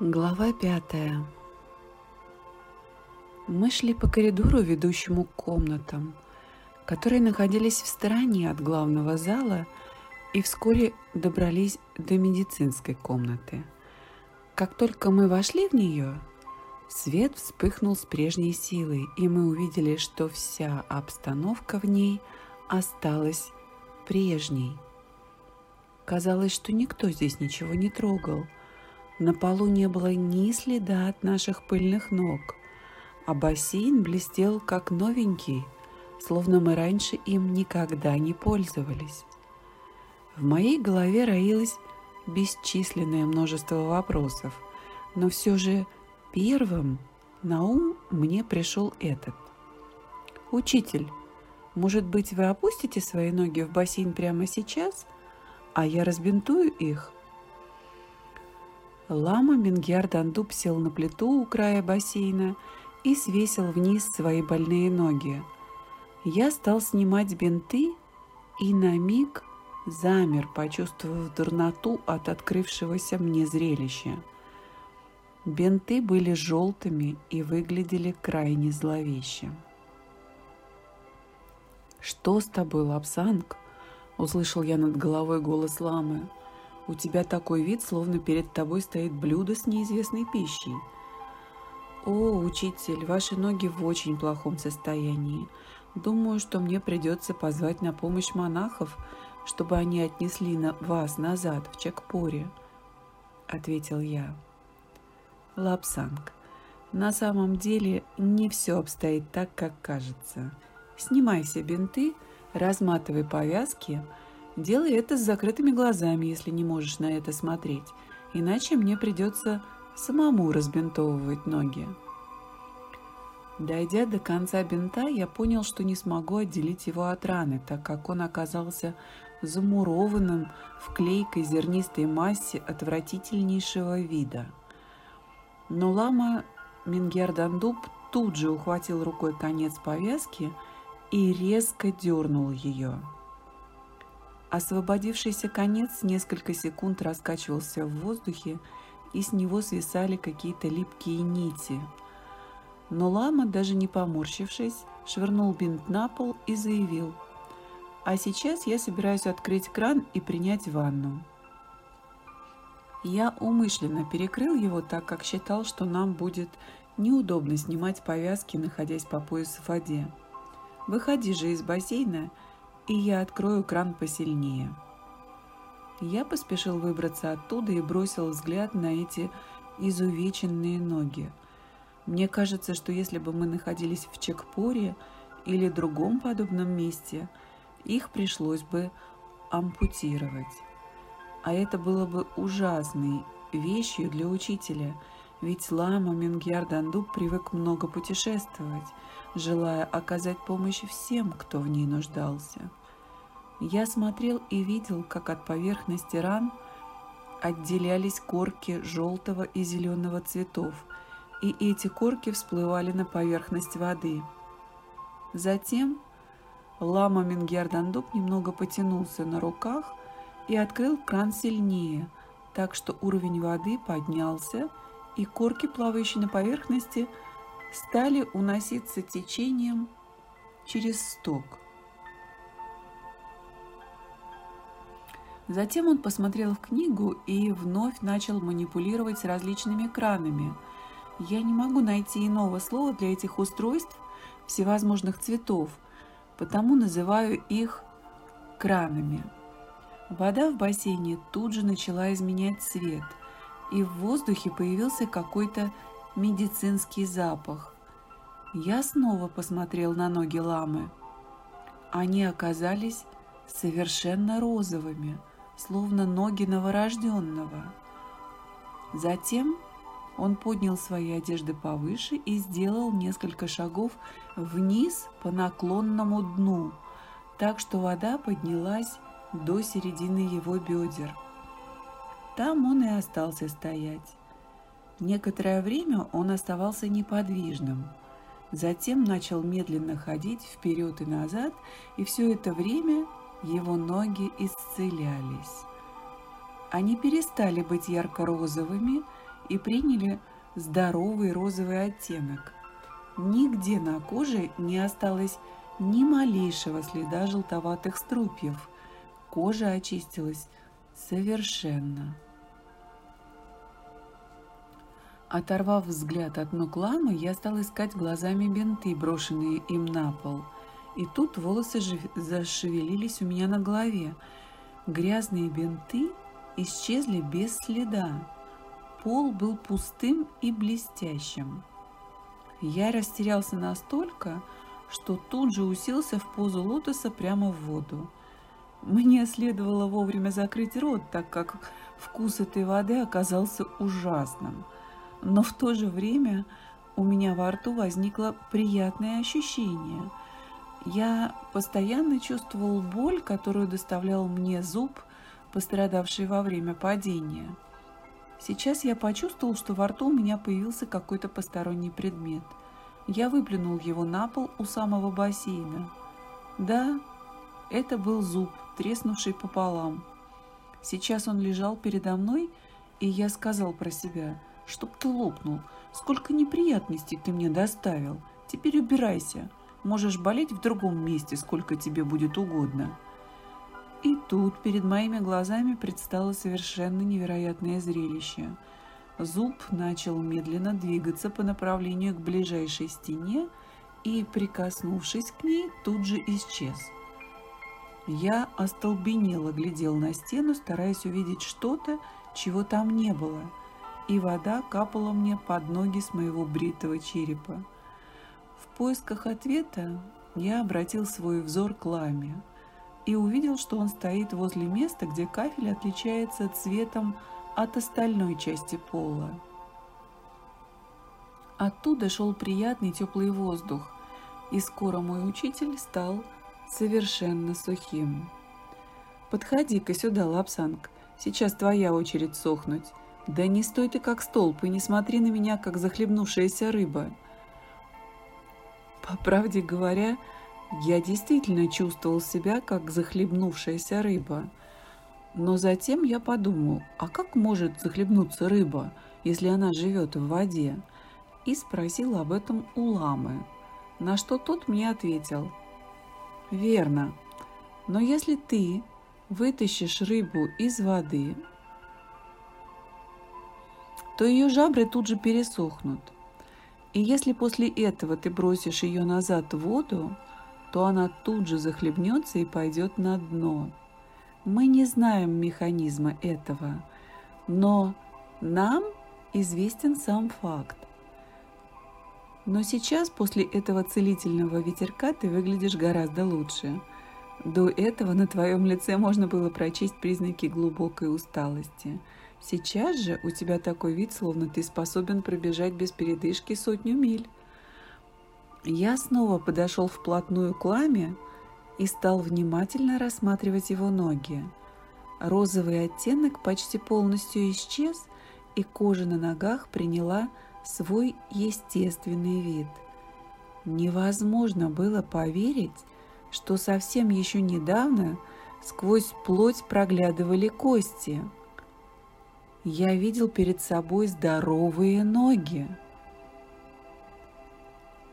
Глава пятая. Мы шли по коридору, ведущему к комнатам, которые находились в стороне от главного зала, и вскоре добрались до медицинской комнаты. Как только мы вошли в нее, свет вспыхнул с прежней силой, и мы увидели, что вся обстановка в ней осталась прежней. Казалось, что никто здесь ничего не трогал – на полу не было ни следа от наших пыльных ног, а бассейн блестел как новенький, словно мы раньше им никогда не пользовались. В моей голове роилось бесчисленное множество вопросов, но все же первым на ум мне пришел этот. «Учитель, может быть, вы опустите свои ноги в бассейн прямо сейчас, а я разбинтую их?» Лама Мингяр Дандуб сел на плиту у края бассейна и свесил вниз свои больные ноги. Я стал снимать бинты и на миг замер, почувствовав дурноту от открывшегося мне зрелища. Бинты были желтыми и выглядели крайне зловеще. «Что с тобой, Лобсанг?» – услышал я над головой голос ламы. У тебя такой вид, словно перед тобой стоит блюдо с неизвестной пищей. О, учитель, ваши ноги в очень плохом состоянии. Думаю, что мне придется позвать на помощь монахов, чтобы они отнесли вас назад в Чакпори, ответил я. Лобсанг, на самом деле не все обстоит так, как кажется. Снимай все бинты, разматывай повязки – Делай это с закрытыми глазами, если не можешь на это смотреть, иначе мне придется самому разбинтовывать ноги. Дойдя до конца бинта, я понял, что не смогу отделить его от раны, так как он оказался замурованным в клейкой зернистой массе отвратительнейшего вида. Но лама Мингердандуб тут же ухватил рукой конец повязки и резко дернул ее. Освободившийся конец несколько секунд раскачивался в воздухе, и с него свисали какие-то липкие нити. Но лама, даже не поморщившись, швырнул бинт на пол и заявил, «А сейчас я собираюсь открыть кран и принять ванну». Я умышленно перекрыл его, так как считал, что нам будет неудобно снимать повязки, находясь по пояс в воде. «Выходи же из бассейна и я открою кран посильнее. Я поспешил выбраться оттуда и бросил взгляд на эти изувеченные ноги. Мне кажется, что если бы мы находились в Чекпоре или другом подобном месте, их пришлось бы ампутировать. А это было бы ужасной вещью для учителя, ведь Лама Мингьяр Дандуб привык много путешествовать, желая оказать помощь всем, кто в ней нуждался. Я смотрел и видел, как от поверхности ран отделялись корки желтого и зеленого цветов, и эти корки всплывали на поверхность воды. Затем лама Мингердандук немного потянулся на руках и открыл кран сильнее, так что уровень воды поднялся, и корки, плавающие на поверхности, стали уноситься течением через сток. Затем он посмотрел в книгу и вновь начал манипулировать различными кранами. Я не могу найти иного слова для этих устройств всевозможных цветов, потому называю их кранами. Вода в бассейне тут же начала изменять цвет, и в воздухе появился какой-то медицинский запах. Я снова посмотрел на ноги ламы. Они оказались совершенно розовыми, словно ноги новорожденного. Затем он поднял свои одежды повыше и сделал несколько шагов вниз по наклонному дну, так что вода поднялась до середины его бедер. Там он и остался стоять. Некоторое время он оставался неподвижным. Затем начал медленно ходить вперед и назад, и все это время его ноги исцелялись. Они перестали быть ярко-розовыми и приняли здоровый розовый оттенок. Нигде на коже не осталось ни малейшего следа желтоватых струпьев. Кожа очистилась совершенно. Оторвав взгляд от ног ламы, я стал искать глазами бинты, брошенные им на пол. И тут волосы зашевелились у меня на голове. Грязные бинты исчезли без следа. Пол был пустым и блестящим. Я растерялся настолько, что тут же уселся в позу лотоса прямо в воду. Мне следовало вовремя закрыть рот, так как вкус этой воды оказался ужасным. Но в то же время у меня во рту возникло приятное ощущение. Я постоянно чувствовал боль, которую доставлял мне зуб, пострадавший во время падения. Сейчас я почувствовал, что во рту у меня появился какой-то посторонний предмет. Я выплюнул его на пол у самого бассейна. Да, это был зуб, треснувший пополам. Сейчас он лежал передо мной, и я сказал про себя, чтоб ты лопнул, сколько неприятностей ты мне доставил. Теперь убирайся, можешь болеть в другом месте, сколько тебе будет угодно. И тут перед моими глазами предстало совершенно невероятное зрелище. Зуб начал медленно двигаться по направлению к ближайшей стене и, прикоснувшись к ней, тут же исчез. Я остолбенело глядел на стену, стараясь увидеть что-то, чего там не было, и вода капала мне под ноги с моего бритого черепа. В поисках ответа я обратил свой взор к ламе и увидел, что он стоит возле места, где кафель отличается цветом от остальной части пола. Оттуда шел приятный теплый воздух, и скоро мой учитель стал совершенно сухим. «Подходи-ка сюда, Лапсанг, сейчас твоя очередь сохнуть. Да не стой ты как столб и не смотри на меня, как захлебнувшаяся рыба». По правде говоря, я действительно чувствовал себя, как захлебнувшаяся рыба. Но затем я подумал, а как может захлебнуться рыба, если она живет в воде? И спросил об этом у ламы, на что тот мне ответил. Верно, но если ты вытащишь рыбу из воды, то ее жабры тут же пересохнут. И если после этого ты бросишь ее назад в воду, то она тут же захлебнется и пойдет на дно. Мы не знаем механизма этого, но нам известен сам факт. Но сейчас после этого целительного ветерка ты выглядишь гораздо лучше. До этого на твоем лице можно было прочесть признаки глубокой усталости. Сейчас же у тебя такой вид, словно ты способен пробежать без передышки сотню миль. Я снова подошел вплотную к ламе и стал внимательно рассматривать его ноги. Розовый оттенок почти полностью исчез, и кожа на ногах приняла свой естественный вид. Невозможно было поверить, что совсем еще недавно сквозь плоть проглядывали кости. Я видел перед собой здоровые ноги.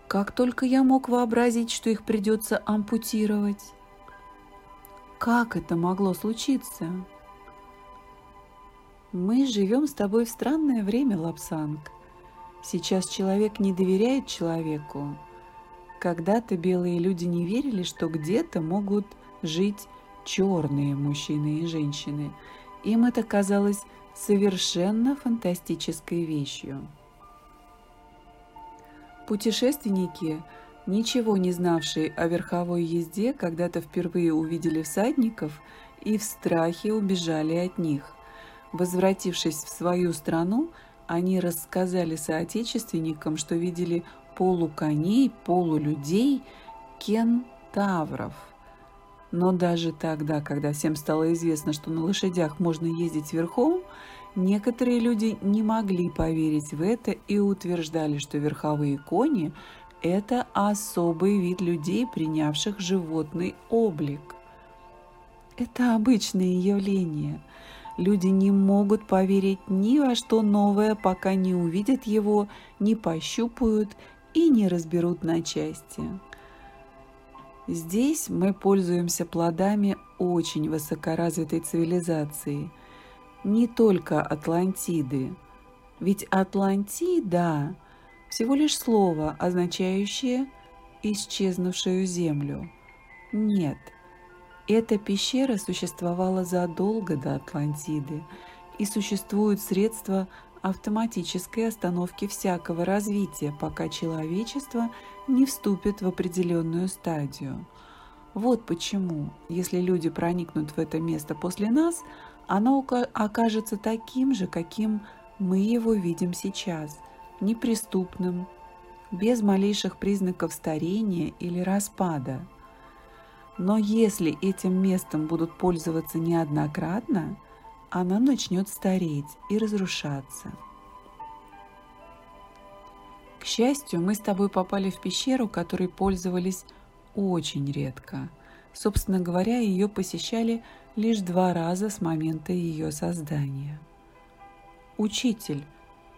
Как только я мог вообразить, что их придется ампутировать. Как это могло случиться? Мы живем с тобой в странное время, Лапсанг. Сейчас человек не доверяет человеку. Когда-то белые люди не верили, что где-то могут жить черные мужчины и женщины. Им это казалось совершенно фантастической вещью. Путешественники, ничего не знавшие о верховой езде, когда-то впервые увидели всадников и в страхе убежали от них. Возвратившись в свою страну, они рассказали соотечественникам, что видели полуконей, полулюдей, кентавров. Но даже тогда, когда всем стало известно, что на лошадях можно ездить верхом, Некоторые люди не могли поверить в это и утверждали, что верховые кони – это особый вид людей, принявших животный облик. Это обычное явление. Люди не могут поверить ни во что новое, пока не увидят его, не пощупают и не разберут на части. Здесь мы пользуемся плодами очень высокоразвитой цивилизации, не только Атлантиды. Ведь Атлантида – всего лишь слово, означающее исчезнувшую землю. Нет, эта пещера существовала задолго до Атлантиды, и существуют средства автоматической остановки всякого развития, пока человечество не вступит в определенную стадию. Вот почему, если люди проникнут в это место после нас, оно окажется таким же, каким мы его видим сейчас, неприступным, без малейших признаков старения или распада. Но если этим местом будут пользоваться неоднократно, оно начнет стареть и разрушаться. К счастью, мы с тобой попали в пещеру, которой пользовались очень редко. Собственно говоря, ее посещали лишь два раза с момента ее создания. Учитель,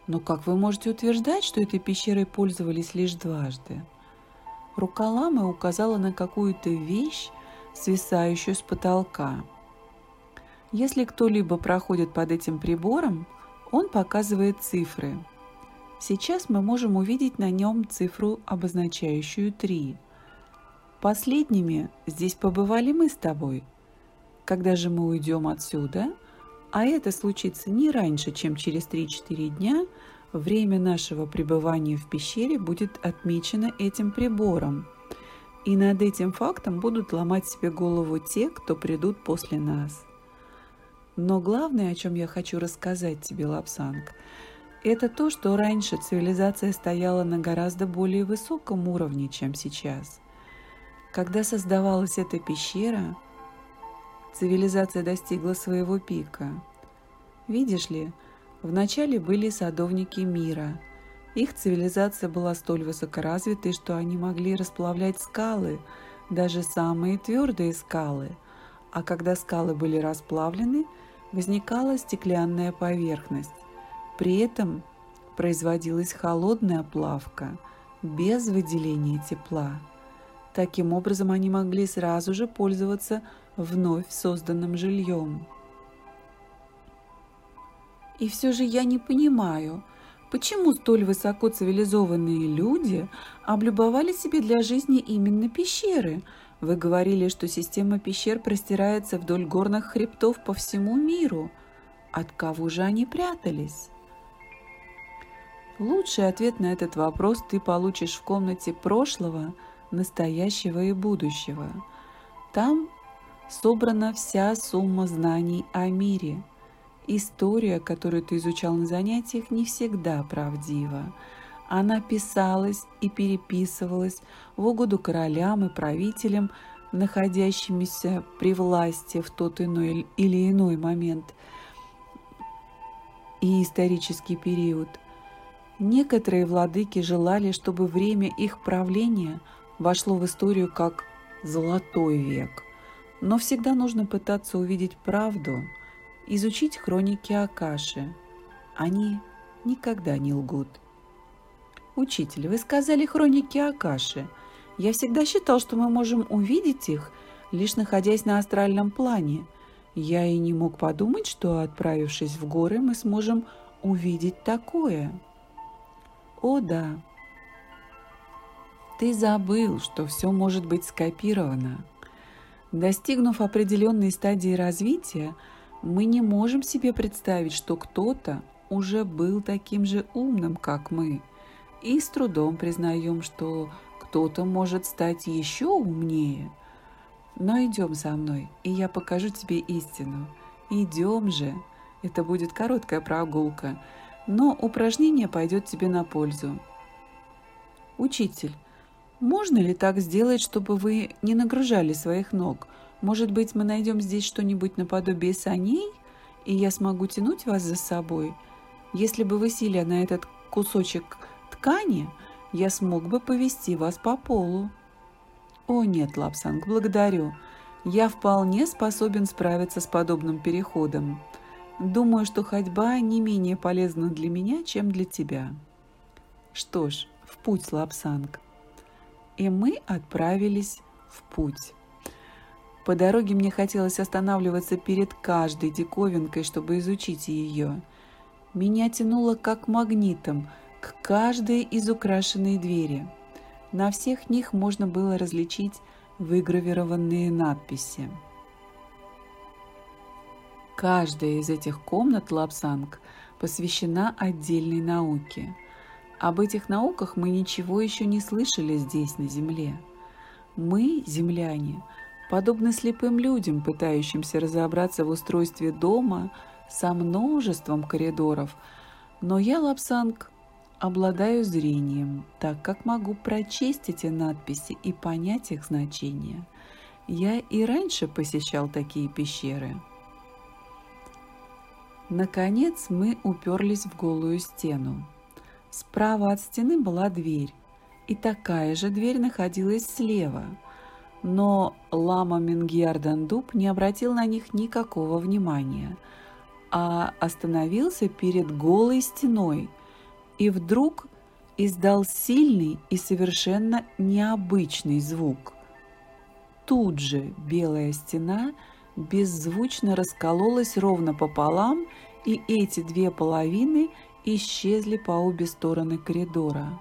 но как вы можете утверждать, что этой пещерой пользовались лишь дважды? Рука ламы указала на какую-то вещь, свисающую с потолка. Если кто-либо проходит под этим прибором, он показывает цифры. Сейчас мы можем увидеть на нем цифру, обозначающую 3. Последними здесь побывали мы с тобой. Когда же мы уйдем отсюда, а это случится не раньше, чем через 3-4 дня, время нашего пребывания в пещере будет отмечено этим прибором. И над этим фактом будут ломать себе голову те, кто придут после нас. Но главное, о чем я хочу рассказать тебе, Лапсанг, это то, что раньше цивилизация стояла на гораздо более высоком уровне, чем сейчас. Когда создавалась эта пещера, цивилизация достигла своего пика. Видишь ли, вначале были садовники мира. Их цивилизация была столь высокоразвитой, что они могли расплавлять скалы, даже самые твердые скалы. А когда скалы были расплавлены, возникала стеклянная поверхность. При этом производилась холодная плавка без выделения тепла. Таким образом, они могли сразу же пользоваться вновь созданным жильем. И все же я не понимаю, почему столь высоко цивилизованные люди облюбовали себе для жизни именно пещеры. Вы говорили, что система пещер простирается вдоль горных хребтов по всему миру. От кого же они прятались? Лучший ответ на этот вопрос ты получишь в комнате прошлого, настоящего и будущего. Там собрана вся сумма знаний о мире. История, которую ты изучал на занятиях, не всегда правдива. Она писалась и переписывалась в угоду королям и правителям, находящимися при власти в тот иной или иной момент и исторический период. Некоторые владыки желали, чтобы время их правления вошло в историю как «золотой век», но всегда нужно пытаться увидеть правду, изучить хроники Акаши. Они никогда не лгут. «Учитель, вы сказали хроники Акаши. Я всегда считал, что мы можем увидеть их, лишь находясь на астральном плане. Я и не мог подумать, что, отправившись в горы, мы сможем увидеть такое». «О да, ты забыл, что все может быть скопировано. Достигнув определенной стадии развития, мы не можем себе представить, что кто-то уже был таким же умным, как мы, и с трудом признаем, что кто-то может стать еще умнее. Но идем со мной, и я покажу тебе истину. Идем же. Это будет короткая прогулка, но упражнение пойдет тебе на пользу. Учитель, можно ли так сделать, чтобы вы не нагружали своих ног? Может быть, мы найдем здесь что-нибудь наподобие саней, и я смогу тянуть вас за собой? Если бы вы сели на этот кусочек ткани, я смог бы повести вас по полу. О нет, Лобсанг, благодарю. Я вполне способен справиться с подобным переходом. Думаю, что ходьба не менее полезна для меня, чем для тебя. Что ж, в путь, Лобсанг. И мы отправились в путь. По дороге мне хотелось останавливаться перед каждой диковинкой, чтобы изучить ее. Меня тянуло как магнитом к каждой из украшенной двери. На всех них можно было различить выгравированные надписи. Каждая из этих комнат Лапсанг посвящена отдельной науке. Об этих науках мы ничего еще не слышали здесь, на Земле. Мы, земляне, подобны слепым людям, пытающимся разобраться в устройстве дома со множеством коридоров, но я, Лапсанг, обладаю зрением, так как могу прочесть эти надписи и понять их значение. Я и раньше посещал такие пещеры. Наконец мы уперлись в голую стену. Справа от стены была дверь, и такая же дверь находилась слева – но лама Мингьяр Дандуб не обратил на них никакого внимания, а остановился перед голой стеной и вдруг издал сильный и совершенно необычный звук. Тут же белая стена беззвучно раскололась ровно пополам, и эти две половины исчезли по обе стороны коридора.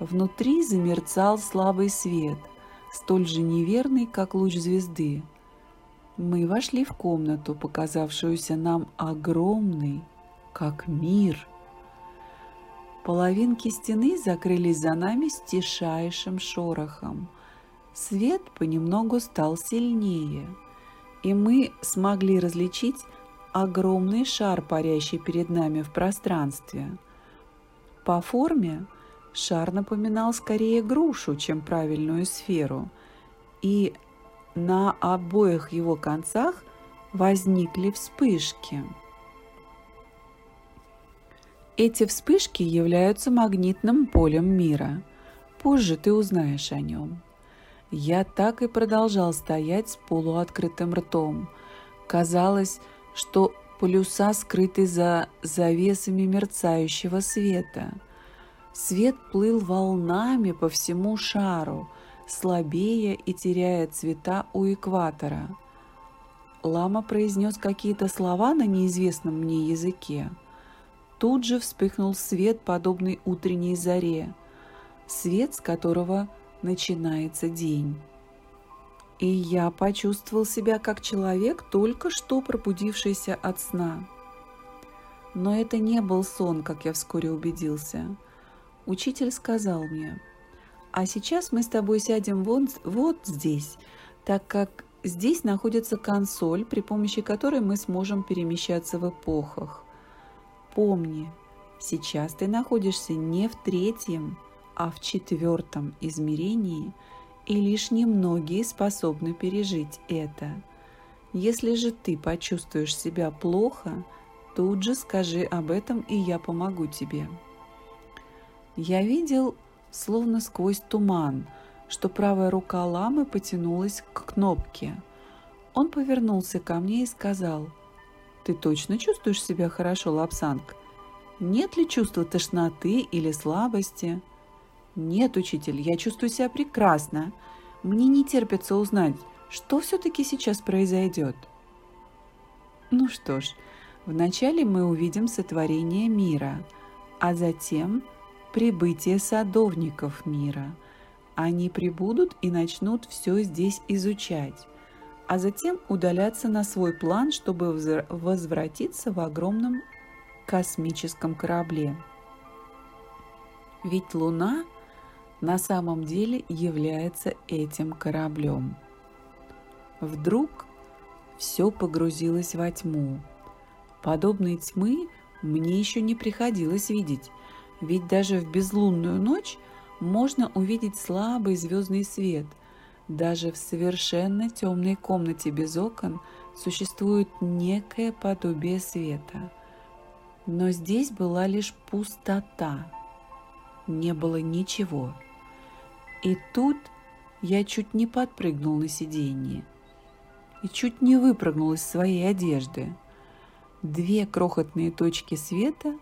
Внутри замерцал слабый свет – столь же неверный, как луч звезды. Мы вошли в комнату, показавшуюся нам огромной, как мир. Половинки стены закрылись за нами с тишайшим шорохом. Свет понемногу стал сильнее, и мы смогли различить огромный шар, парящий перед нами в пространстве. По форме Шар напоминал скорее грушу, чем правильную сферу, и на обоих его концах возникли вспышки. Эти вспышки являются магнитным полем мира. Позже ты узнаешь о нем. Я так и продолжал стоять с полуоткрытым ртом. Казалось, что полюса скрыты за завесами мерцающего света – Свет плыл волнами по всему шару, слабея и теряя цвета у экватора. Лама произнес какие-то слова на неизвестном мне языке. Тут же вспыхнул свет, подобный утренней заре, свет, с которого начинается день. И я почувствовал себя как человек, только что пробудившийся от сна. Но это не был сон, как я вскоре убедился – учитель сказал мне, а сейчас мы с тобой сядем вон, вот здесь, так как здесь находится консоль, при помощи которой мы сможем перемещаться в эпохах. Помни, сейчас ты находишься не в третьем, а в четвертом измерении, и лишь немногие способны пережить это. Если же ты почувствуешь себя плохо, тут же скажи об этом, и я помогу тебе. Я видел, словно сквозь туман, что правая рука ламы потянулась к кнопке. Он повернулся ко мне и сказал, «Ты точно чувствуешь себя хорошо, Лапсанг? Нет ли чувства тошноты или слабости?» «Нет, учитель, я чувствую себя прекрасно. Мне не терпится узнать, что все-таки сейчас произойдет». Ну что ж, вначале мы увидим сотворение мира, а затем – прибытие садовников мира. Они прибудут и начнут все здесь изучать, а затем удаляться на свой план, чтобы возвратиться в огромном космическом корабле. Ведь Луна на самом деле является этим кораблем. Вдруг все погрузилось во тьму. Подобной тьмы мне еще не приходилось видеть, ведь даже в безлунную ночь можно увидеть слабый звездный свет. Даже в совершенно темной комнате без окон существует некое подобие света. Но здесь была лишь пустота. Не было ничего. И тут я чуть не подпрыгнул на сиденье и чуть не выпрыгнул из своей одежды. Две крохотные точки света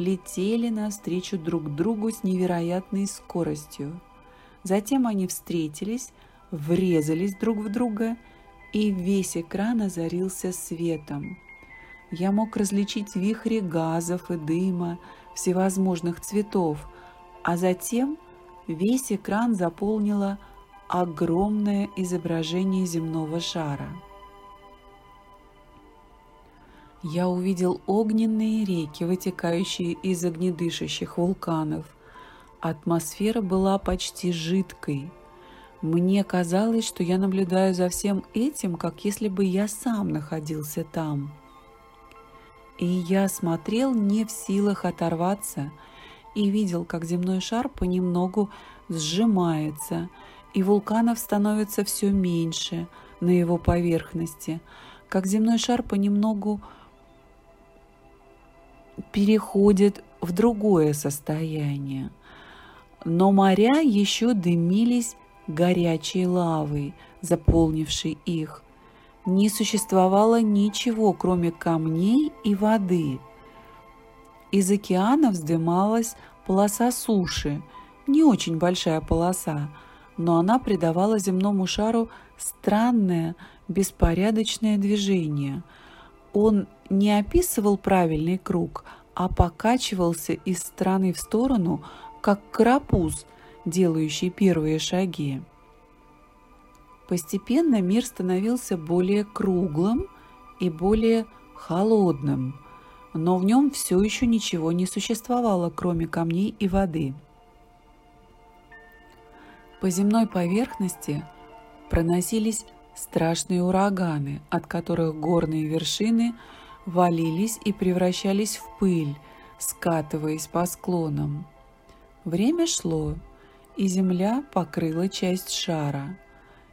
летели навстречу друг другу с невероятной скоростью. Затем они встретились, врезались друг в друга, и весь экран озарился светом. Я мог различить вихри газов и дыма всевозможных цветов, а затем весь экран заполнило огромное изображение земного шара. Я увидел огненные реки, вытекающие из огнедышащих вулканов. Атмосфера была почти жидкой. Мне казалось, что я наблюдаю за всем этим, как если бы я сам находился там. И я смотрел не в силах оторваться и видел, как земной шар понемногу сжимается, и вулканов становится все меньше на его поверхности, как земной шар понемногу переходит в другое состояние. Но моря еще дымились горячей лавой, заполнившей их. Не существовало ничего, кроме камней и воды. Из океана вздымалась полоса суши, не очень большая полоса, но она придавала земному шару странное, беспорядочное движение. Он не описывал правильный круг, а покачивался из стороны в сторону, как карапуз, делающий первые шаги. Постепенно мир становился более круглым и более холодным, но в нем все еще ничего не существовало, кроме камней и воды. По земной поверхности проносились страшные ураганы, от которых горные вершины валились и превращались в пыль, скатываясь по склонам. Время шло, и земля покрыла часть шара.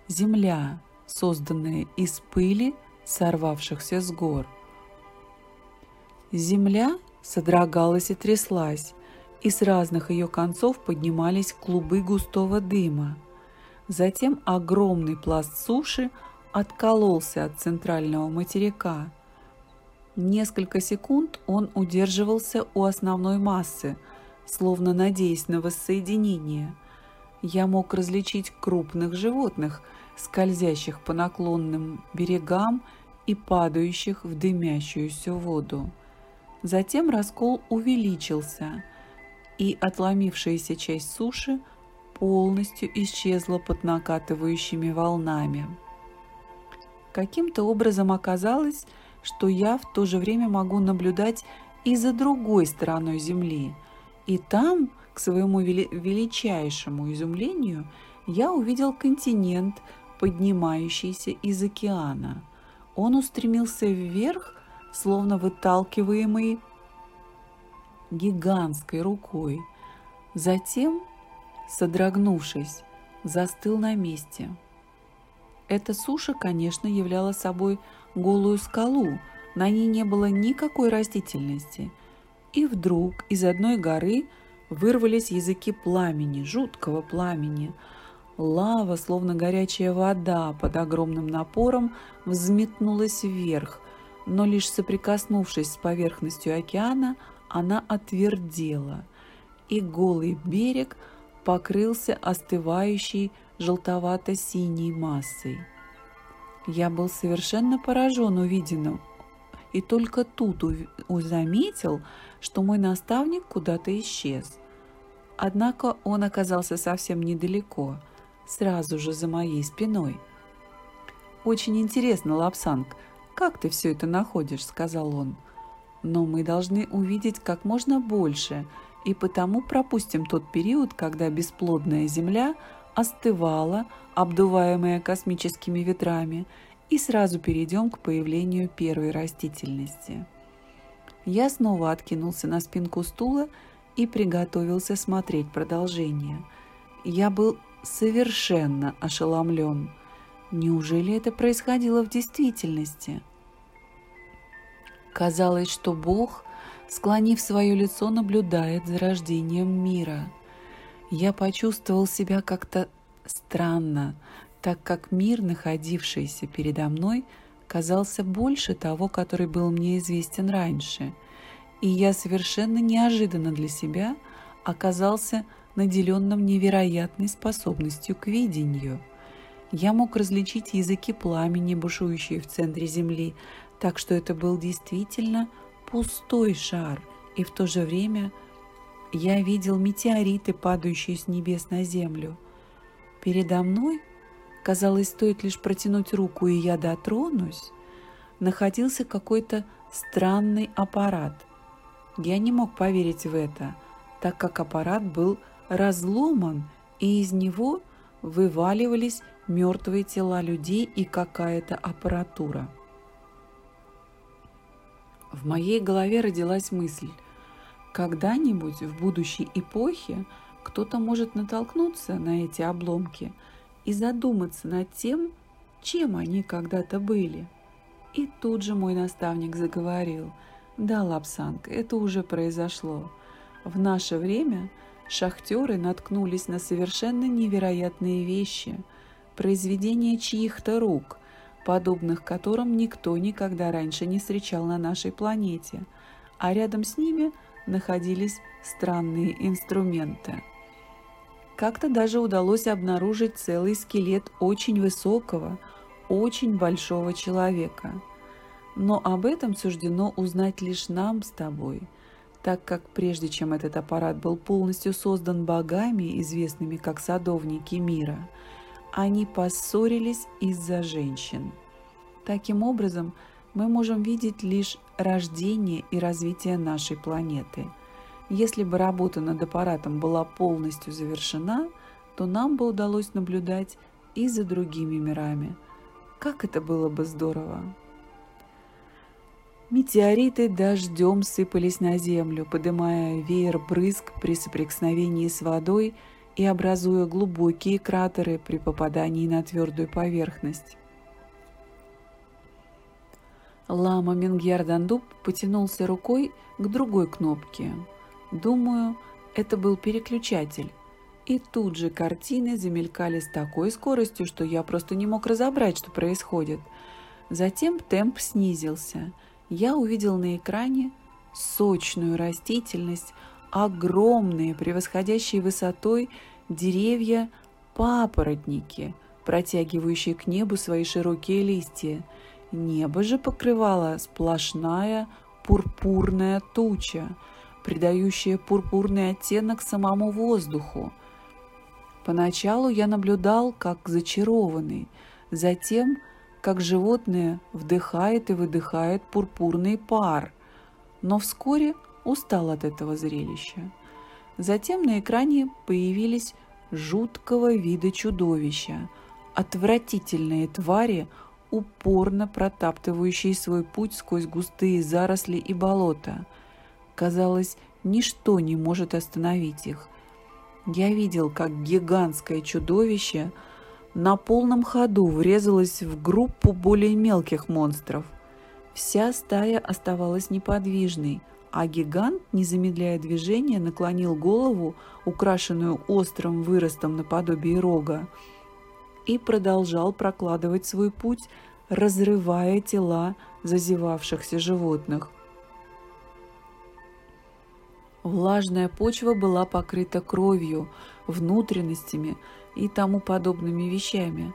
Земля, созданная из пыли, сорвавшихся с гор. Земля содрогалась и тряслась, и с разных ее концов поднимались клубы густого дыма. Затем огромный пласт суши откололся от центрального материка. Несколько секунд он удерживался у основной массы, словно надеясь на воссоединение – я мог различить крупных животных, скользящих по наклонным берегам и падающих в дымящуюся воду. Затем раскол увеличился, и отломившаяся часть суши полностью исчезла под накатывающими волнами. Каким-то образом оказалось, что я в то же время могу наблюдать и за другой стороной Земли, и там – к своему вели величайшему изумлению я увидел континент, поднимающийся из океана. Он устремился вверх, словно выталкиваемый гигантской рукой. Затем, содрогнувшись, застыл на месте. Эта суша, конечно, являла собой голую скалу, на ней не было никакой растительности. И вдруг из одной горы – вырвались языки пламени, жуткого пламени. Лава, словно горячая вода, под огромным напором взметнулась вверх, но лишь соприкоснувшись с поверхностью океана, она отвердела, и голый берег покрылся остывающей желтовато-синей массой. Я был совершенно поражен увиденным, и только тут заметил, что мой наставник куда-то исчез. Однако он оказался совсем недалеко, сразу же за моей спиной. «Очень интересно, Лапсанг, как ты все это находишь?» – сказал он. «Но мы должны увидеть как можно больше, и потому пропустим тот период, когда бесплодная Земля остывала, обдуваемая космическими ветрами, и сразу перейдем к появлению первой растительности». Я снова откинулся на спинку стула и приготовился смотреть продолжение. Я был совершенно ошеломлен. Неужели это происходило в действительности? Казалось, что Бог, склонив свое лицо, наблюдает за рождением мира. Я почувствовал себя как-то странно, так как мир, находившийся передо мной, казался больше того, который был мне известен раньше, и я совершенно неожиданно для себя оказался наделенным невероятной способностью к видению. Я мог различить языки пламени, бушующие в центре Земли, так что это был действительно пустой шар, и в то же время я видел метеориты, падающие с небес на Землю. Передо мной казалось, стоит лишь протянуть руку, и я дотронусь, находился какой-то странный аппарат. Я не мог поверить в это, так как аппарат был разломан, и из него вываливались мертвые тела людей и какая-то аппаратура. В моей голове родилась мысль, когда-нибудь в будущей эпохе кто-то может натолкнуться на эти обломки – и задуматься над тем, чем они когда-то были. И тут же мой наставник заговорил. Да, Лапсанг, это уже произошло. В наше время шахтеры наткнулись на совершенно невероятные вещи, произведения чьих-то рук, подобных которым никто никогда раньше не встречал на нашей планете, а рядом с ними находились странные инструменты. Как-то даже удалось обнаружить целый скелет очень высокого, очень большого человека. Но об этом суждено узнать лишь нам с тобой, так как прежде чем этот аппарат был полностью создан богами, известными как садовники мира, они поссорились из-за женщин. Таким образом, мы можем видеть лишь рождение и развитие нашей планеты – если бы работа над аппаратом была полностью завершена, то нам бы удалось наблюдать и за другими мирами. Как это было бы здорово! Метеориты дождем сыпались на землю, поднимая веер брызг при соприкосновении с водой и образуя глубокие кратеры при попадании на твердую поверхность. Лама Мингьяр Дандуб потянулся рукой к другой кнопке, Думаю, это был переключатель. И тут же картины замелькали с такой скоростью, что я просто не мог разобрать, что происходит. Затем темп снизился. Я увидел на экране сочную растительность, огромные, превосходящие высотой деревья, папоротники, протягивающие к небу свои широкие листья. Небо же покрывала сплошная пурпурная туча – придающее пурпурный оттенок самому воздуху. Поначалу я наблюдал, как зачарованный, затем, как животное вдыхает и выдыхает пурпурный пар, но вскоре устал от этого зрелища. Затем на экране появились жуткого вида чудовища, отвратительные твари, упорно протаптывающие свой путь сквозь густые заросли и болота – Казалось, ничто не может остановить их. Я видел, как гигантское чудовище на полном ходу врезалось в группу более мелких монстров. Вся стая оставалась неподвижной, а гигант, не замедляя движения, наклонил голову, украшенную острым выростом наподобие рога, и продолжал прокладывать свой путь, разрывая тела зазевавшихся животных. Влажная почва была покрыта кровью, внутренностями и тому подобными вещами.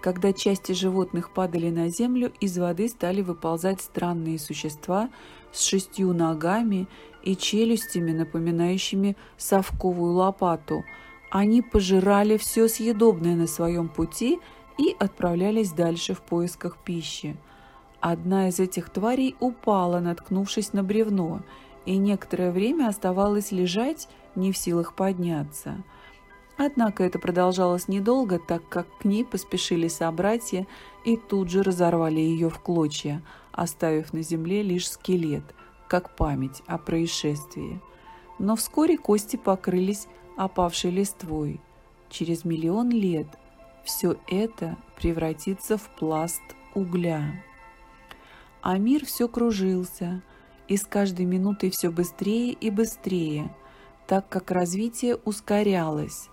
Когда части животных падали на землю, из воды стали выползать странные существа с шестью ногами и челюстями, напоминающими совковую лопату. Они пожирали все съедобное на своем пути и отправлялись дальше в поисках пищи. Одна из этих тварей упала, наткнувшись на бревно – и некоторое время оставалась лежать, не в силах подняться. Однако это продолжалось недолго, так как к ней поспешили собратья и тут же разорвали ее в клочья, оставив на земле лишь скелет, как память о происшествии. Но вскоре кости покрылись опавшей листвой. Через миллион лет все это превратится в пласт угля. А мир все кружился – и с каждой минутой все быстрее и быстрее, так как развитие ускорялось.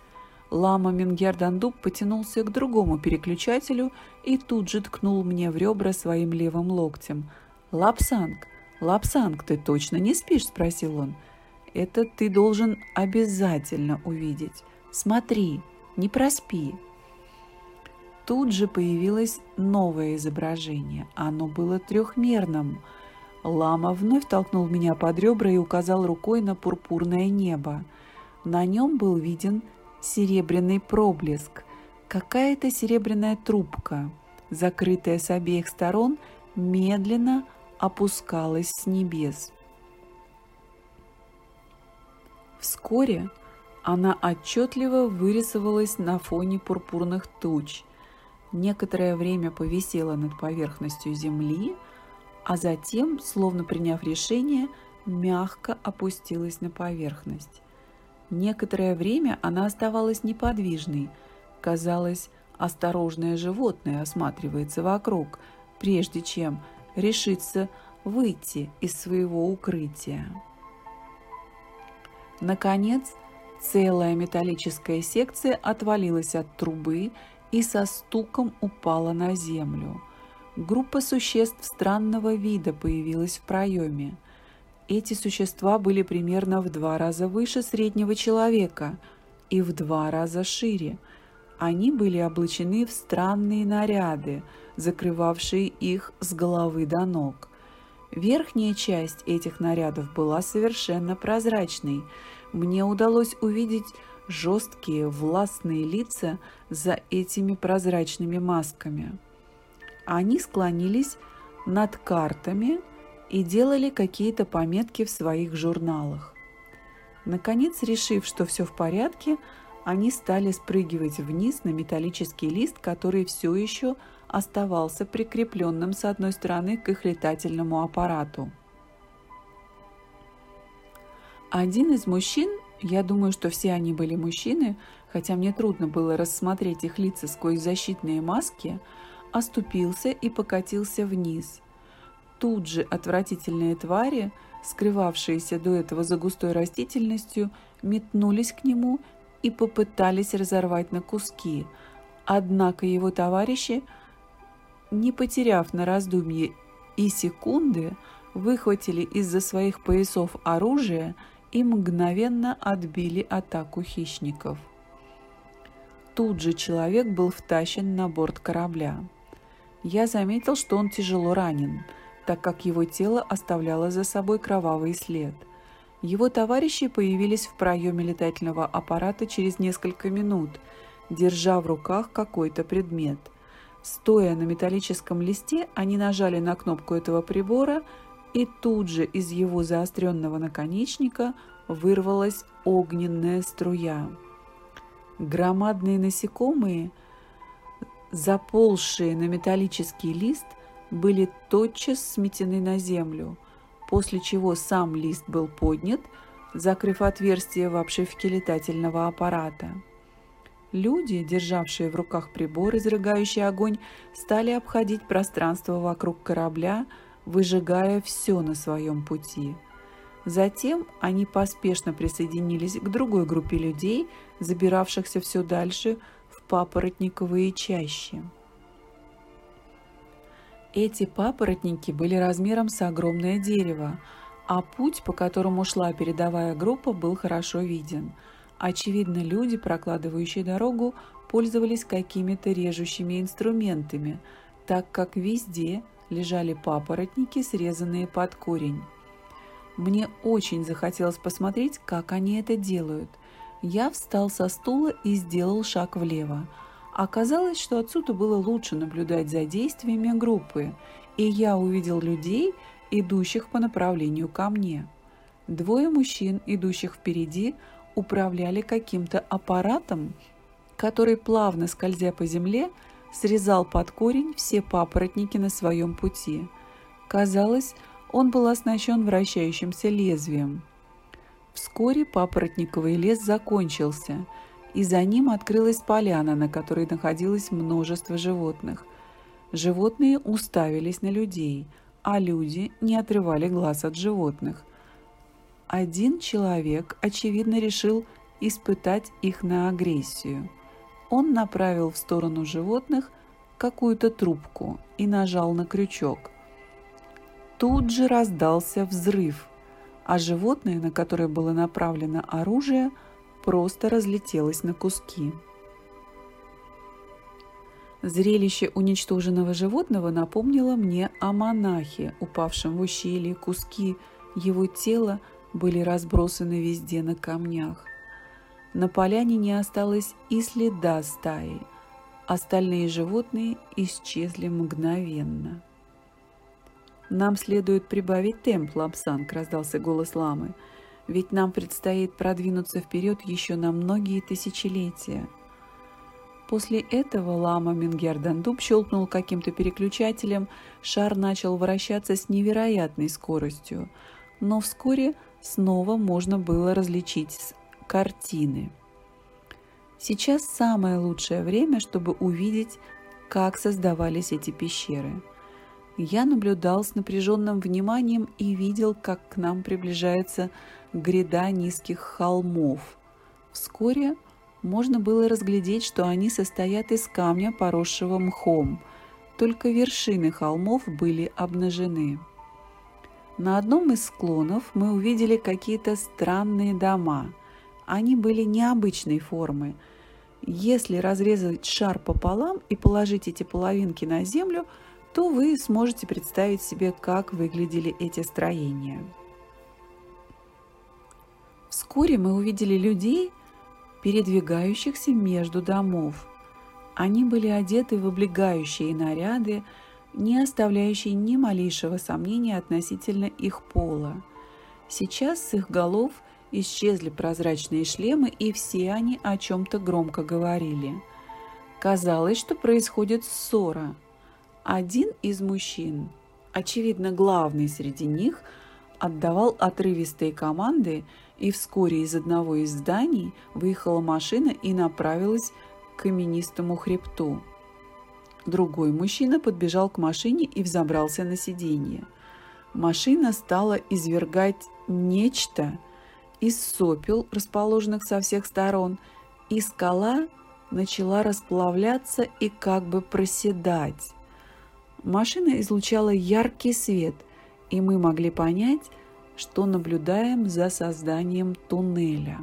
Лама Мингьяр Дондуп потянулся к другому переключателю и тут же ткнул мне в ребра своим левым локтем. «Лобсанг, Лобсанг, ты точно не спишь?» – спросил он. «Это ты должен обязательно увидеть. Смотри, не проспи». Тут же появилось новое изображение. Оно было трехмерным. Лама вновь толкнул меня под ребра и указал рукой на пурпурное небо. На нем был виден серебряный проблеск, какая-то серебряная трубка, закрытая с обеих сторон, медленно опускалась с небес. Вскоре она отчетливо вырисовалась на фоне пурпурных туч, некоторое время повисела над поверхностью земли, а затем, словно приняв решение, мягко опустилась на поверхность. Некоторое время она оставалась неподвижной. Казалось, осторожное животное осматривается вокруг, прежде чем решится выйти из своего укрытия. Наконец, целая металлическая секция отвалилась от трубы и со стуком упала на землю. Группа существ странного вида появилась в проеме – эти существа были примерно в два раза выше среднего человека и в два раза шире. Они были облачены в странные наряды, закрывавшие их с головы до ног. Верхняя часть этих нарядов была совершенно прозрачной. Мне удалось увидеть жесткие властные лица за этими прозрачными масками. Они склонились над картами, и делали какие-то пометки в своих журналах. Наконец, решив, что все в порядке, они стали спрыгивать вниз на металлический лист, который все еще оставался прикрепленным с одной стороны к их летательному аппарату. Один из мужчин, я думаю, что все они были мужчины, хотя мне трудно было рассмотреть их лица сквозь защитные маски, оступился и покатился вниз – Тут же отвратительные твари, скрывавшиеся до этого за густой растительностью, метнулись к нему и попытались разорвать на куски. Однако его товарищи, не потеряв на раздумье и секунды, выхватили из-за своих поясов оружие и мгновенно отбили атаку хищников. Тут же человек был втащен на борт корабля. Я заметил, что он тяжело ранен – так как его тело оставляло за собой кровавый след. Его товарищи появились в проеме летательного аппарата через несколько минут, держа в руках какой-то предмет. Стоя на металлическом листе, они нажали на кнопку этого прибора, и тут же из его заостренного наконечника вырвалась огненная струя. Громадные насекомые, заползшие на металлический лист, были тотчас сметены на землю, после чего сам лист был поднят, закрыв отверстие в обшивке летательного аппарата. Люди, державшие в руках прибор, изрыгающий огонь, стали обходить пространство вокруг корабля, выжигая все на своем пути. Затем они поспешно присоединились к другой группе людей, забиравшихся все дальше в папоротниковые чащи. Эти папоротники были размером с огромное дерево, а путь, по которому шла передовая группа, был хорошо виден. Очевидно, люди, прокладывающие дорогу, пользовались какими-то режущими инструментами, так как везде лежали папоротники, срезанные под корень. Мне очень захотелось посмотреть, как они это делают. Я встал со стула и сделал шаг влево. Оказалось, что отсюда было лучше наблюдать за действиями группы, и я увидел людей, идущих по направлению ко мне. Двое мужчин, идущих впереди, управляли каким-то аппаратом, который, плавно скользя по земле, срезал под корень все папоротники на своем пути. Казалось, он был оснащен вращающимся лезвием. Вскоре папоротниковый лес закончился – и за ним открылась поляна, на которой находилось множество животных. Животные уставились на людей, а люди не отрывали глаз от животных. Один человек, очевидно, решил испытать их на агрессию. Он направил в сторону животных какую-то трубку и нажал на крючок. Тут же раздался взрыв, а животное, на которое было направлено оружие, просто разлетелось на куски. Зрелище уничтоженного животного напомнило мне о монахе, упавшем в ущелье. Куски его тела были разбросаны везде на камнях. На поляне не осталось и следа стаи. Остальные животные исчезли мгновенно. «Нам следует прибавить темп, Лапсанг», – раздался голос ламы. «Ведь нам предстоит продвинуться вперед еще на многие тысячелетия». После этого лама Мингердандуб щелкнул каким-то переключателем, шар начал вращаться с невероятной скоростью, но вскоре снова можно было различить картины. Сейчас самое лучшее время, чтобы увидеть, как создавались эти пещеры. Я наблюдал с напряженным вниманием и видел, как к нам приближается гряда низких холмов. Вскоре можно было разглядеть, что они состоят из камня, поросшего мхом. Только вершины холмов были обнажены. На одном из склонов мы увидели какие-то странные дома. Они были необычной формы. Если разрезать шар пополам и положить эти половинки на землю, то вы сможете представить себе, как выглядели эти строения. Вскоре мы увидели людей, передвигающихся между домов. Они были одеты в облегающие наряды, не оставляющие ни малейшего сомнения относительно их пола. Сейчас с их голов – Исчезли прозрачные шлемы, и все они о чем-то громко говорили. Казалось, что происходит ссора. Один из мужчин, очевидно главный среди них, отдавал отрывистые команды, и вскоре из одного из зданий выехала машина и направилась к каменистому хребту. Другой мужчина подбежал к машине и взобрался на сиденье. Машина стала извергать нечто, из сопел, расположенных со всех сторон, и скала начала расплавляться и как бы проседать. Машина излучала яркий свет, и мы могли понять, что наблюдаем за созданием туннеля.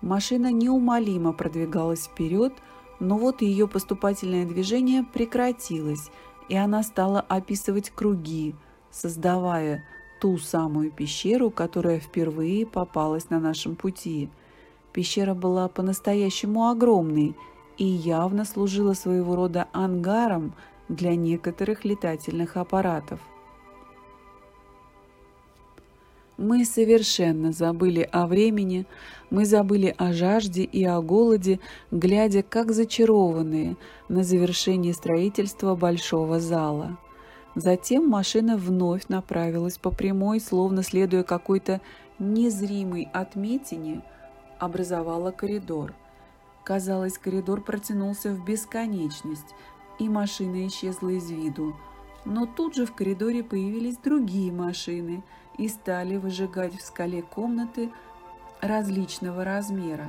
Машина неумолимо продвигалась вперед, но вот ее поступательное движение прекратилось, и она стала описывать круги, создавая ту самую пещеру, которая впервые попалась на нашем пути. Пещера была по-настоящему огромной и явно служила своего рода ангаром для некоторых летательных аппаратов. Мы совершенно забыли о времени, мы забыли о жажде и о голоде, глядя как зачарованные на завершение строительства большого зала. Затем машина вновь направилась по прямой, словно следуя какой-то незримой отметине, образовала коридор. Казалось, коридор протянулся в бесконечность, и машина исчезла из виду. Но тут же в коридоре появились другие машины и стали выжигать в скале комнаты различного размера.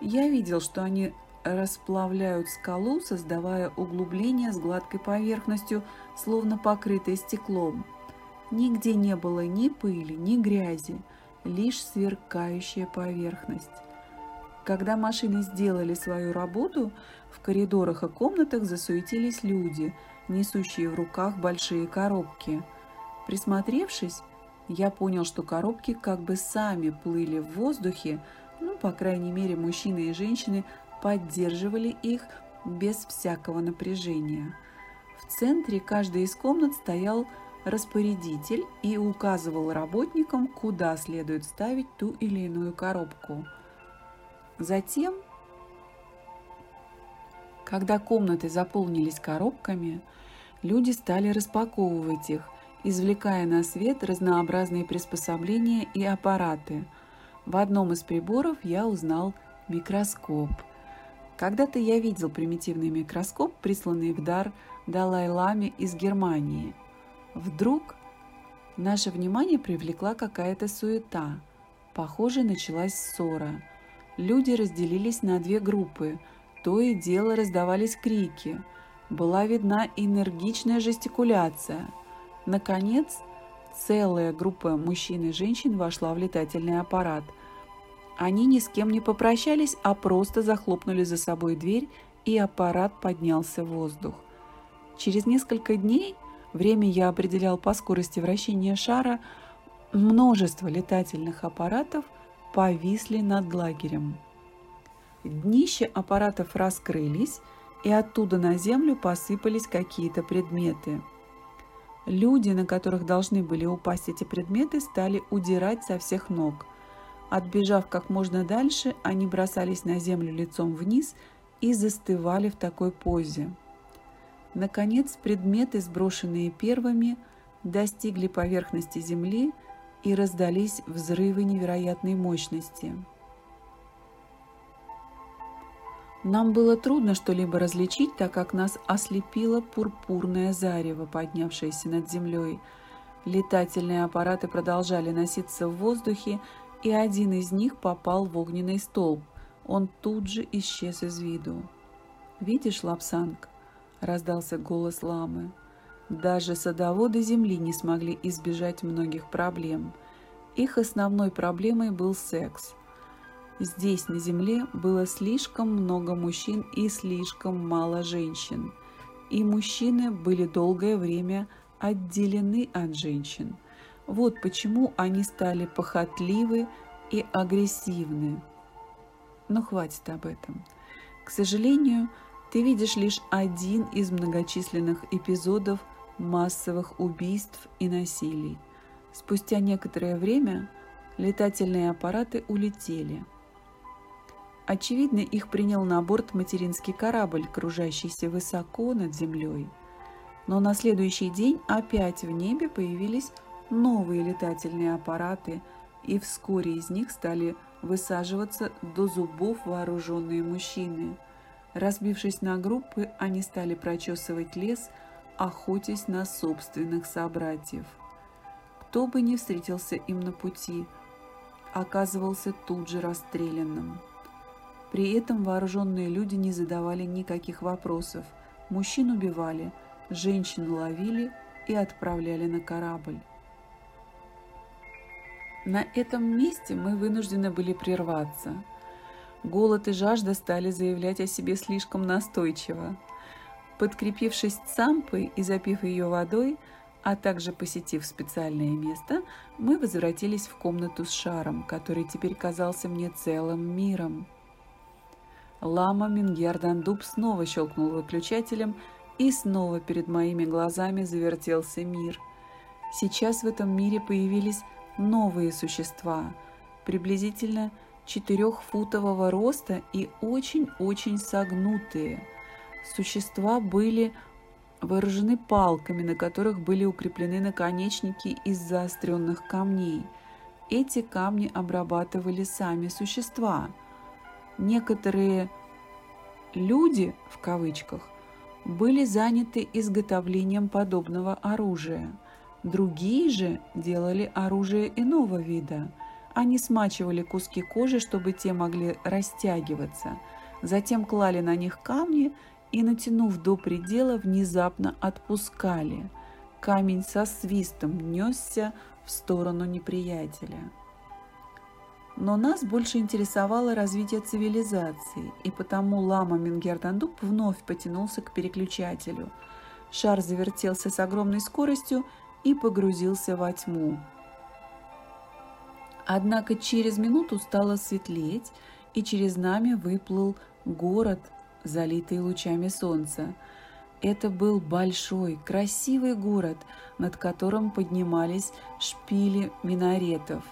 Я видел, что они расплавляют скалу, создавая углубление с гладкой поверхностью, словно покрытой стеклом. Нигде не было ни пыли, ни грязи, лишь сверкающая поверхность. Когда машины сделали свою работу, в коридорах и комнатах засуетились люди, несущие в руках большие коробки. Присмотревшись, я понял, что коробки как бы сами плыли в воздухе, ну, по крайней мере, мужчины и женщины поддерживали их без всякого напряжения. В центре каждой из комнат стоял распорядитель и указывал работникам, куда следует ставить ту или иную коробку. Затем, когда комнаты заполнились коробками, люди стали распаковывать их, извлекая на свет разнообразные приспособления и аппараты. В одном из приборов я узнал микроскоп – когда-то я видел примитивный микроскоп, присланный в дар Далай-Ламе из Германии. Вдруг наше внимание привлекла какая-то суета. Похоже, началась ссора. Люди разделились на две группы. То и дело раздавались крики. Была видна энергичная жестикуляция. Наконец, целая группа мужчин и женщин вошла в летательный аппарат. Они ни с кем не попрощались, а просто захлопнули за собой дверь, и аппарат поднялся в воздух. Через несколько дней, время я определял по скорости вращения шара, множество летательных аппаратов повисли над лагерем. Днища аппаратов раскрылись, и оттуда на землю посыпались какие-то предметы. Люди, на которых должны были упасть эти предметы, стали удирать со всех ног. Отбежав как можно дальше, они бросались на землю лицом вниз и застывали в такой позе. Наконец, предметы, сброшенные первыми, достигли поверхности Земли и раздались взрывы невероятной мощности. Нам было трудно что-либо различить, так как нас ослепило пурпурное зарево, поднявшееся над землей. Летательные аппараты продолжали носиться в воздухе, и один из них попал в огненный столб. Он тут же исчез из виду. «Видишь, Лапсанг?» – раздался голос ламы. Даже садоводы Земли не смогли избежать многих проблем. Их основной проблемой был секс. Здесь, на Земле, было слишком много мужчин и слишком мало женщин. И мужчины были долгое время отделены от женщин. Вот почему они стали похотливы и агрессивны. Но хватит об этом. К сожалению, ты видишь лишь один из многочисленных эпизодов массовых убийств и насилий. Спустя некоторое время летательные аппараты улетели. Очевидно, их принял на борт материнский корабль, кружащийся высоко над землей. Но на следующий день опять в небе появились новые летательные аппараты, и вскоре из них стали высаживаться до зубов вооруженные мужчины. Разбившись на группы, они стали прочесывать лес – охотясь на собственных собратьев. Кто бы ни встретился им на пути, оказывался тут же расстрелянным. При этом вооруженные люди не задавали никаких вопросов. Мужчин убивали, женщин ловили и отправляли на корабль. На этом месте мы вынуждены были прерваться. Голод и жажда стали заявлять о себе слишком настойчиво. Подкрепившись цампой и запив ее водой, а также посетив специальное место, мы возвратились в комнату с шаром, который теперь казался мне целым миром. Лама Мингердандуб снова щелкнул выключателем, и снова перед моими глазами завертелся мир. Сейчас в этом мире появились новые существа, приблизительно четырехфутового роста и очень-очень согнутые – Существа были вооружены палками, на которых были укреплены наконечники из заостренных камней. Эти камни обрабатывали сами существа. Некоторые «люди» в кавычках были заняты изготовлением подобного оружия. Другие же делали оружие иного вида. Они смачивали куски кожи, чтобы те могли растягиваться. Затем клали на них камни и, натянув до предела, внезапно отпускали. Камень со свистом несся в сторону неприятеля. Но нас больше интересовало развитие цивилизации, и потому лама Мингердандуб вновь потянулся к переключателю. Шар завертелся с огромной скоростью и погрузился во тьму. Однако через минуту стало светлеть, и через нами выплыл город залитый лучами солнца. Это был большой, красивый город, над которым поднимались шпили минаретов.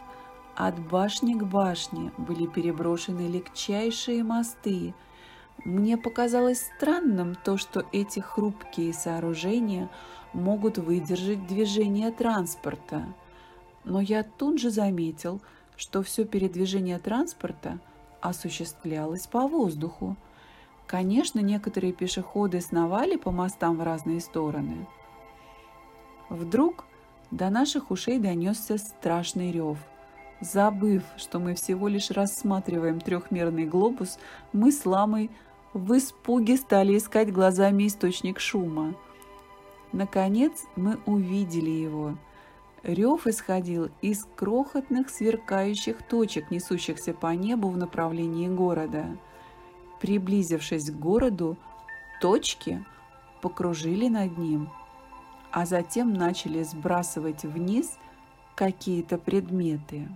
От башни к башне были переброшены легчайшие мосты. Мне показалось странным то, что эти хрупкие сооружения могут выдержать движение транспорта. Но я тут же заметил, что все передвижение транспорта осуществлялось по воздуху. Конечно, некоторые пешеходы сновали по мостам в разные стороны. Вдруг до наших ушей донесся страшный рев. Забыв, что мы всего лишь рассматриваем трехмерный глобус, мы с ламой в испуге стали искать глазами источник шума. Наконец мы увидели его. Рев исходил из крохотных сверкающих точек, несущихся по небу в направлении города. Приблизившись к городу, точки покружили над ним, а затем начали сбрасывать вниз какие-то предметы.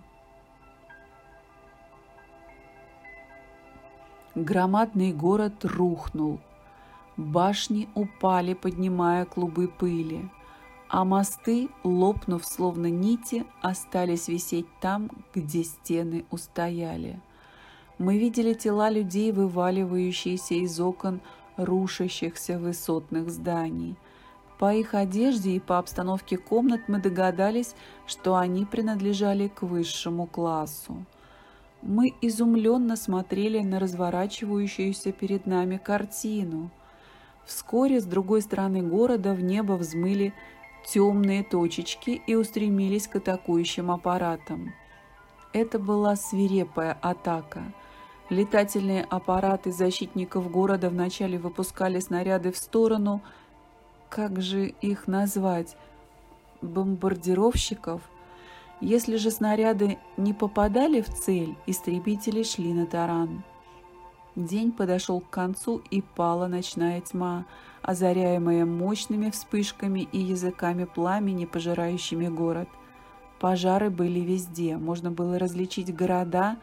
Громадный город рухнул. Башни упали, поднимая клубы пыли, а мосты, лопнув словно нити, остались висеть там, где стены устояли. Мы видели тела людей, вываливающиеся из окон рушащихся высотных зданий. По их одежде и по обстановке комнат мы догадались, что они принадлежали к высшему классу мы изумленно смотрели на разворачивающуюся перед нами картину. Вскоре с другой стороны города в небо взмыли темные точечки и устремились к атакующим аппаратам. Это была свирепая атака. Летательные аппараты защитников города вначале выпускали снаряды в сторону, как же их назвать, бомбардировщиков – если же снаряды не попадали в цель, истребители шли на таран. День подошел к концу, и пала ночная тьма, озаряемая мощными вспышками и языками пламени, пожирающими город. Пожары были везде, можно было различить города,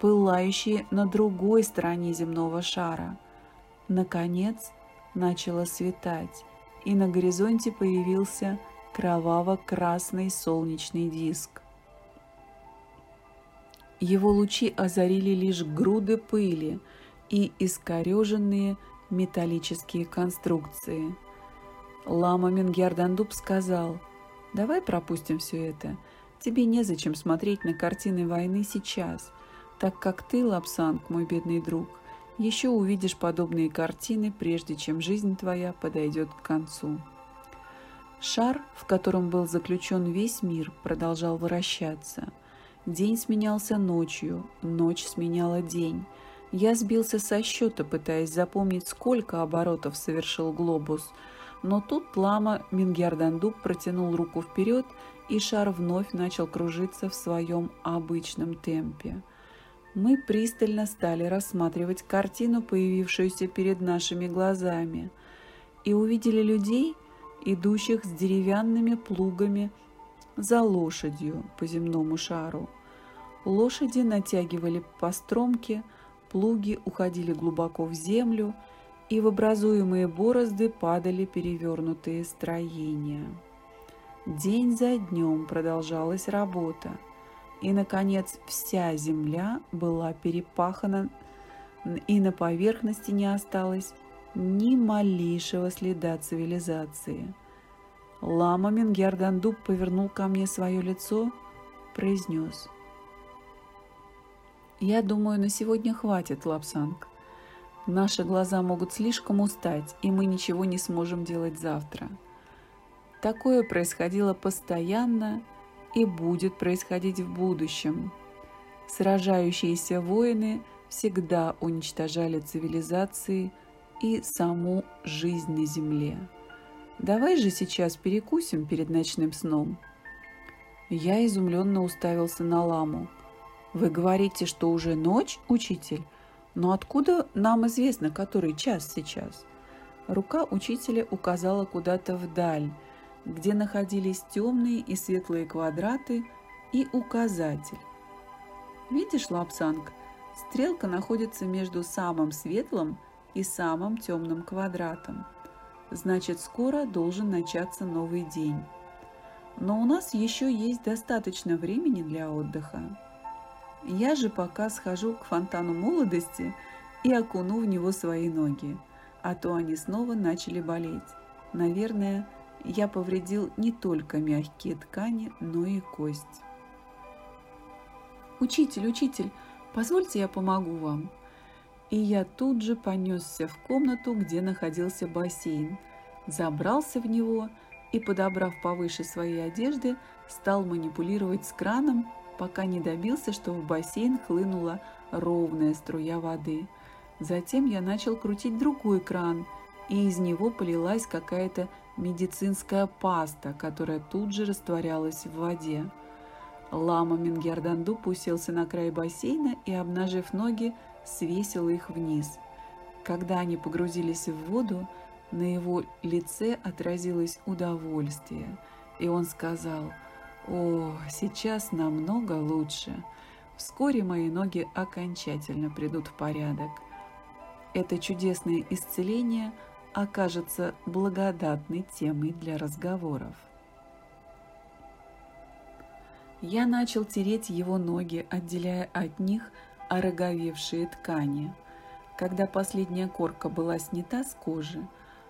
пылающие на другой стороне земного шара. Наконец начало светать, и на горизонте появился кроваво-красный солнечный диск. Его лучи озарили лишь груды пыли и искореженные металлические конструкции. Лама Мингердандуб сказал, «Давай пропустим все это. Тебе незачем смотреть на картины войны сейчас, так как ты, Лапсанг, мой бедный друг, еще увидишь подобные картины, прежде чем жизнь твоя подойдет к концу». Шар, в котором был заключен весь мир, продолжал вращаться. День сменялся ночью, ночь сменяла день. Я сбился со счета, пытаясь запомнить, сколько оборотов совершил глобус. Но тут лама Мингердандуб протянул руку вперед, и шар вновь начал кружиться в своем обычном темпе. Мы пристально стали рассматривать картину, появившуюся перед нашими глазами, и увидели людей – идущих с деревянными плугами за лошадью по земному шару. Лошади натягивали по стромке, плуги уходили глубоко в землю, и в образуемые борозды падали перевернутые строения. День за днем продолжалась работа, и, наконец, вся земля была перепахана, и на поверхности не осталось ни малейшего следа цивилизации. Лама Мингердандуб повернул ко мне свое лицо, произнес. «Я думаю, на сегодня хватит, Лапсанг. Наши глаза могут слишком устать, и мы ничего не сможем делать завтра. Такое происходило постоянно и будет происходить в будущем. Сражающиеся воины всегда уничтожали цивилизации – и саму жизнь на земле. Давай же сейчас перекусим перед ночным сном. Я изумленно уставился на ламу. Вы говорите, что уже ночь, учитель? Но откуда нам известно, который час сейчас? Рука учителя указала куда-то вдаль, где находились темные и светлые квадраты и указатель. Видишь, Лапсанг, стрелка находится между самым светлым и самым темным квадратом. Значит, скоро должен начаться новый день. Но у нас еще есть достаточно времени для отдыха. Я же пока схожу к фонтану молодости и окуну в него свои ноги, а то они снова начали болеть. Наверное, я повредил не только мягкие ткани, но и кость. «Учитель, учитель, позвольте я помогу вам», и я тут же понесся в комнату, где находился бассейн, забрался в него и, подобрав повыше своей одежды, стал манипулировать с краном, пока не добился, что в бассейн хлынула ровная струя воды. Затем я начал крутить другой кран, и из него полилась какая-то медицинская паста, которая тут же растворялась в воде. Лама Мингердандуп уселся на край бассейна и, обнажив ноги, свесил их вниз. Когда они погрузились в воду, на его лице отразилось удовольствие, и он сказал, «О, сейчас намного лучше. Вскоре мои ноги окончательно придут в порядок. Это чудесное исцеление окажется благодатной темой для разговоров». Я начал тереть его ноги, отделяя от них ороговевшие ткани. Когда последняя корка была снята с кожи,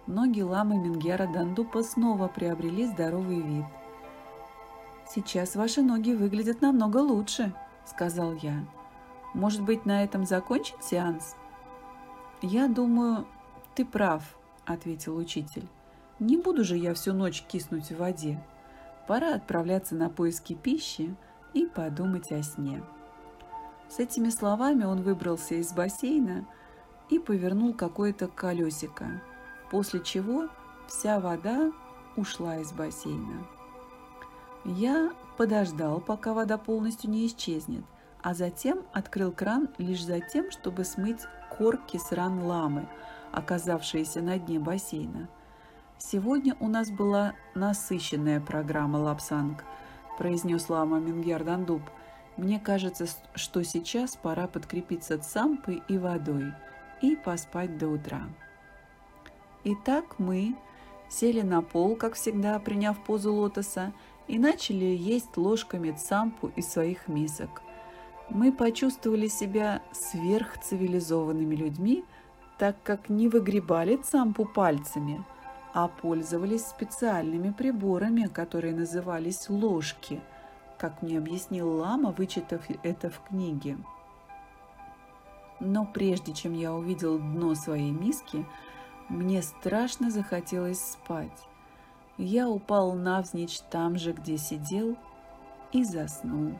ноги ламы Мингера Дандупа снова приобрели здоровый вид. «Сейчас ваши ноги выглядят намного лучше», — сказал я. «Может быть, на этом закончить сеанс?» «Я думаю, ты прав», — ответил учитель. «Не буду же я всю ночь киснуть в воде. Пора отправляться на поиски пищи и подумать о сне». С этими словами он выбрался из бассейна и повернул какое-то колесико, после чего вся вода ушла из бассейна. Я подождал, пока вода полностью не исчезнет, а затем открыл кран лишь за тем, чтобы смыть корки с ран ламы, оказавшиеся на дне бассейна. «Сегодня у нас была насыщенная программа Лапсанг», – произнес лама Мингер Дандуб – мне кажется, что сейчас пора подкрепиться цампой и водой и поспать до утра. Итак, мы сели на пол, как всегда, приняв позу лотоса, и начали есть ложками цампу из своих мисок. Мы почувствовали себя сверхцивилизованными людьми, так как не выгребали цампу пальцами, а пользовались специальными приборами, которые назывались ложки – как мне объяснил Лама, вычитав это в книге. Но прежде чем я увидел дно своей миски, мне страшно захотелось спать. Я упал навзничь там же, где сидел, и заснул.